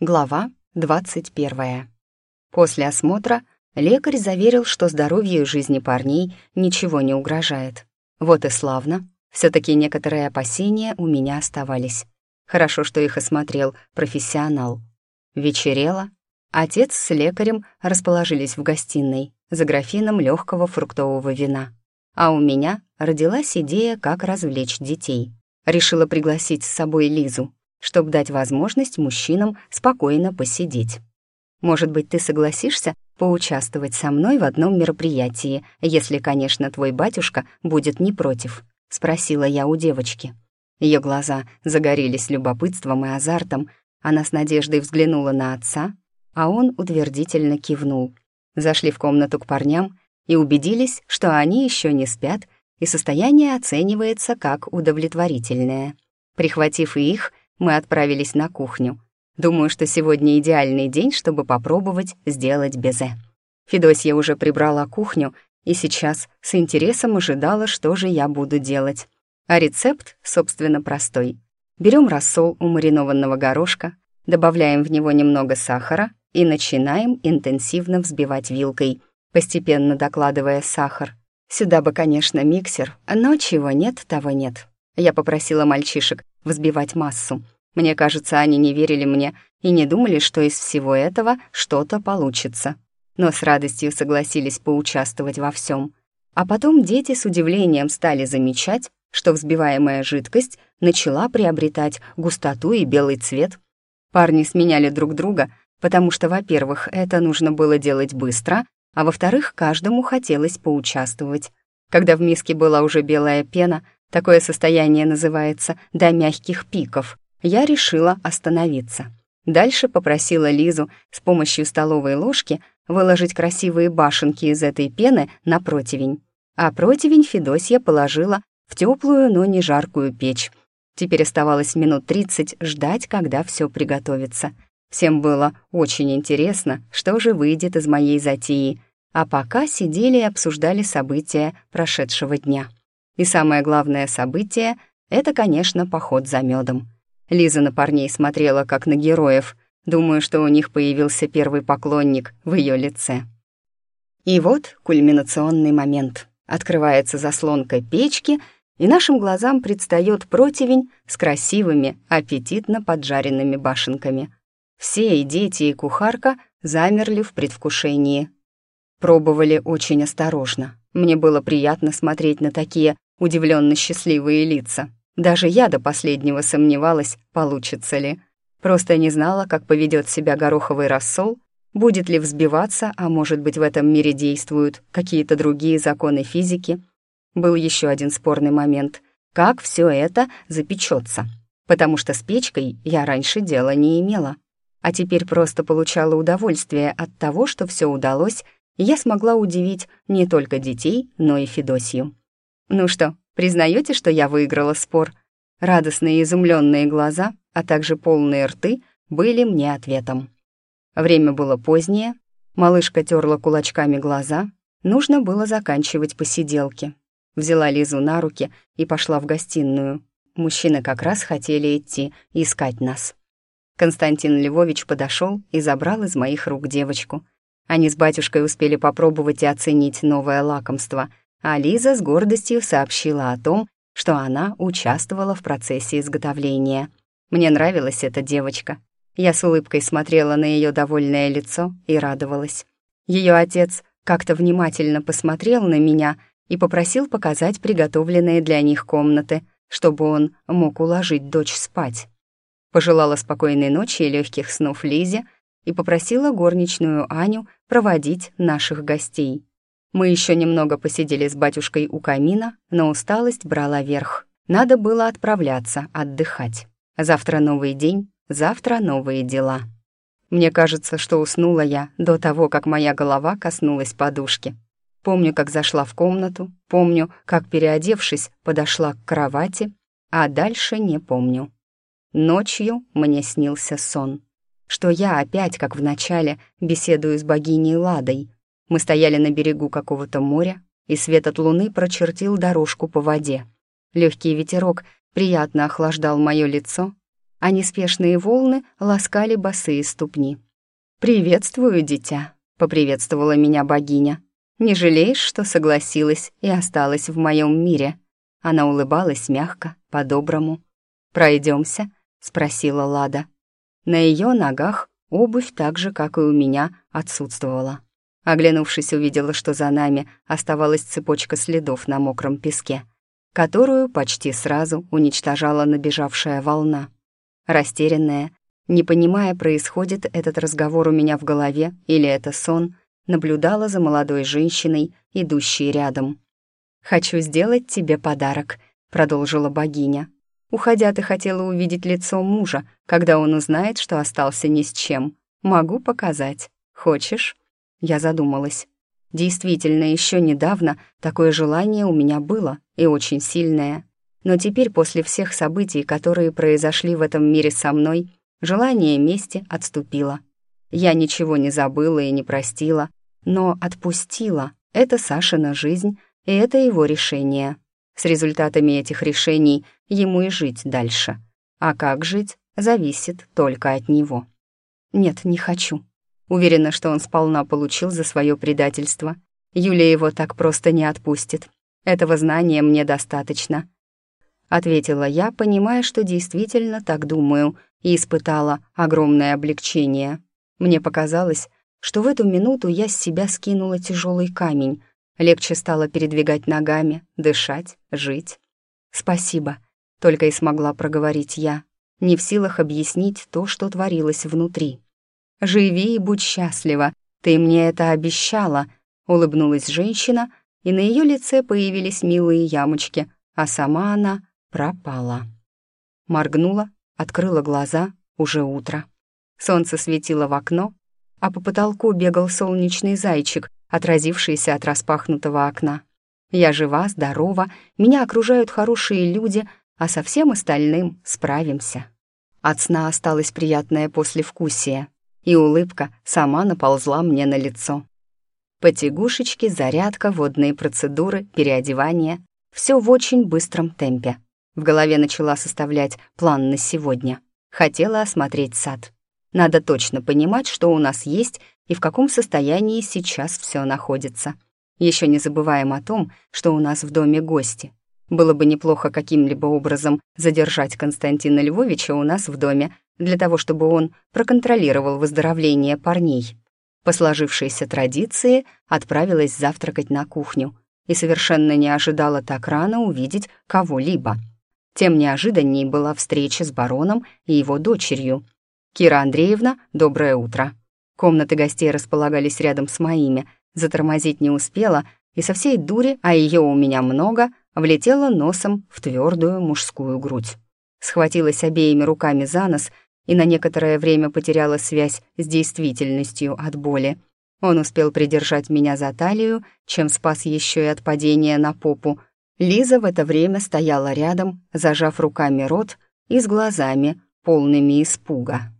Глава 21. После осмотра лекарь заверил, что здоровью жизни парней ничего не угрожает. Вот и славно. все таки некоторые опасения у меня оставались. Хорошо, что их осмотрел профессионал. Вечерело. Отец с лекарем расположились в гостиной за графином легкого фруктового вина. А у меня родилась идея, как развлечь детей. Решила пригласить с собой Лизу, чтобы дать возможность мужчинам спокойно посидеть. Может быть, ты согласишься поучаствовать со мной в одном мероприятии, если, конечно, твой батюшка будет не против?» — спросила я у девочки. Ее глаза загорелись любопытством и азартом. Она с надеждой взглянула на отца, а он утвердительно кивнул. Зашли в комнату к парням и убедились, что они еще не спят, и состояние оценивается как удовлетворительное. Прихватив их, мы отправились на кухню. Думаю, что сегодня идеальный день, чтобы попробовать сделать безе. Федосья уже прибрала кухню и сейчас с интересом ожидала, что же я буду делать. А рецепт, собственно, простой. Берем рассол у маринованного горошка, добавляем в него немного сахара и начинаем интенсивно взбивать вилкой, постепенно докладывая сахар. Сюда бы, конечно, миксер, но чего нет, того нет. Я попросила мальчишек взбивать массу. Мне кажется, они не верили мне и не думали, что из всего этого что-то получится. Но с радостью согласились поучаствовать во всем. А потом дети с удивлением стали замечать, что взбиваемая жидкость начала приобретать густоту и белый цвет. Парни сменяли друг друга, потому что, во-первых, это нужно было делать быстро, а во-вторых, каждому хотелось поучаствовать. Когда в миске была уже белая пена, Такое состояние называется «до мягких пиков». Я решила остановиться. Дальше попросила Лизу с помощью столовой ложки выложить красивые башенки из этой пены на противень. А противень Федосья положила в теплую, но не жаркую печь. Теперь оставалось минут 30 ждать, когда все приготовится. Всем было очень интересно, что же выйдет из моей затеи, а пока сидели и обсуждали события прошедшего дня. И самое главное событие — это, конечно, поход за медом. Лиза на парней смотрела как на героев. Думаю, что у них появился первый поклонник в ее лице. И вот кульминационный момент. Открывается заслонка печки, и нашим глазам предстает противень с красивыми, аппетитно поджаренными башенками. Все, и дети, и кухарка, замерли в предвкушении. Пробовали очень осторожно. Мне было приятно смотреть на такие удивленно счастливые лица. Даже я до последнего сомневалась, получится ли. Просто не знала, как поведет себя гороховый рассол, будет ли взбиваться, а может быть в этом мире действуют какие-то другие законы физики. Был еще один спорный момент. Как все это запечется? Потому что с печкой я раньше дела не имела. А теперь просто получала удовольствие от того, что все удалось, и я смогла удивить не только детей, но и Федосью. «Ну что, признаете, что я выиграла спор?» Радостные изумленные глаза, а также полные рты были мне ответом. Время было позднее, малышка терла кулачками глаза, нужно было заканчивать посиделки. Взяла Лизу на руки и пошла в гостиную. Мужчины как раз хотели идти искать нас. Константин Львович подошел и забрал из моих рук девочку. Они с батюшкой успели попробовать и оценить новое лакомство — а Лиза с гордостью сообщила о том, что она участвовала в процессе изготовления. Мне нравилась эта девочка. Я с улыбкой смотрела на ее довольное лицо и радовалась. Ее отец как-то внимательно посмотрел на меня и попросил показать приготовленные для них комнаты, чтобы он мог уложить дочь спать. Пожелала спокойной ночи и легких снов Лизе и попросила горничную Аню проводить наших гостей. Мы еще немного посидели с батюшкой у камина, но усталость брала верх. Надо было отправляться, отдыхать. Завтра новый день, завтра новые дела. Мне кажется, что уснула я до того, как моя голова коснулась подушки. Помню, как зашла в комнату, помню, как, переодевшись, подошла к кровати, а дальше не помню. Ночью мне снился сон, что я опять, как в начале, беседую с богиней Ладой, мы стояли на берегу какого-то моря, и свет от луны прочертил дорожку по воде. Легкий ветерок приятно охлаждал мое лицо, а неспешные волны ласкали босые ступни. «Приветствую, дитя», — поприветствовала меня богиня. «Не жалеешь, что согласилась и осталась в моем мире?» Она улыбалась мягко, по-доброму. Пройдемся? спросила Лада. На ее ногах обувь так же, как и у меня, отсутствовала. Оглянувшись, увидела, что за нами оставалась цепочка следов на мокром песке, которую почти сразу уничтожала набежавшая волна. Растерянная, не понимая, происходит этот разговор у меня в голове или это сон, наблюдала за молодой женщиной, идущей рядом. «Хочу сделать тебе подарок», — продолжила богиня. «Уходя, ты хотела увидеть лицо мужа, когда он узнает, что остался ни с чем. Могу показать. Хочешь?» Я задумалась. Действительно, еще недавно такое желание у меня было, и очень сильное. Но теперь, после всех событий, которые произошли в этом мире со мной, желание мести отступило. Я ничего не забыла и не простила, но отпустила. Это Сашина жизнь, и это его решение. С результатами этих решений ему и жить дальше. А как жить, зависит только от него. Нет, не хочу. Уверена, что он сполна получил за свое предательство. Юлия его так просто не отпустит. Этого знания мне достаточно. Ответила я, понимая, что действительно так думаю, и испытала огромное облегчение. Мне показалось, что в эту минуту я с себя скинула тяжелый камень. Легче стало передвигать ногами, дышать, жить. «Спасибо», — только и смогла проговорить я, не в силах объяснить то, что творилось внутри. «Живи и будь счастлива, ты мне это обещала», — улыбнулась женщина, и на ее лице появились милые ямочки, а сама она пропала. Моргнула, открыла глаза, уже утро. Солнце светило в окно, а по потолку бегал солнечный зайчик, отразившийся от распахнутого окна. Я жива, здорова, меня окружают хорошие люди, а со всем остальным справимся. От сна осталось приятное послевкусие, и улыбка сама наползла мне на лицо. Потягушечки, зарядка, водные процедуры, переодевание — все в очень быстром темпе. В голове начала составлять план на сегодня. Хотела осмотреть сад. Надо точно понимать, что у нас есть и в каком состоянии сейчас все находится. Еще не забываем о том, что у нас в доме гости. Было бы неплохо каким-либо образом задержать Константина Львовича у нас в доме, для того, чтобы он проконтролировал выздоровление парней. По сложившейся традиции отправилась завтракать на кухню и совершенно не ожидала так рано увидеть кого-либо. Тем неожиданней была встреча с бароном и его дочерью — «Кира Андреевна, доброе утро». Комнаты гостей располагались рядом с моими. Затормозить не успела, и со всей дури, а ее у меня много, влетела носом в твердую мужскую грудь. Схватилась обеими руками за нос и на некоторое время потеряла связь с действительностью от боли. Он успел придержать меня за талию, чем спас еще и от падения на попу. Лиза в это время стояла рядом, зажав руками рот и с глазами, полными испуга.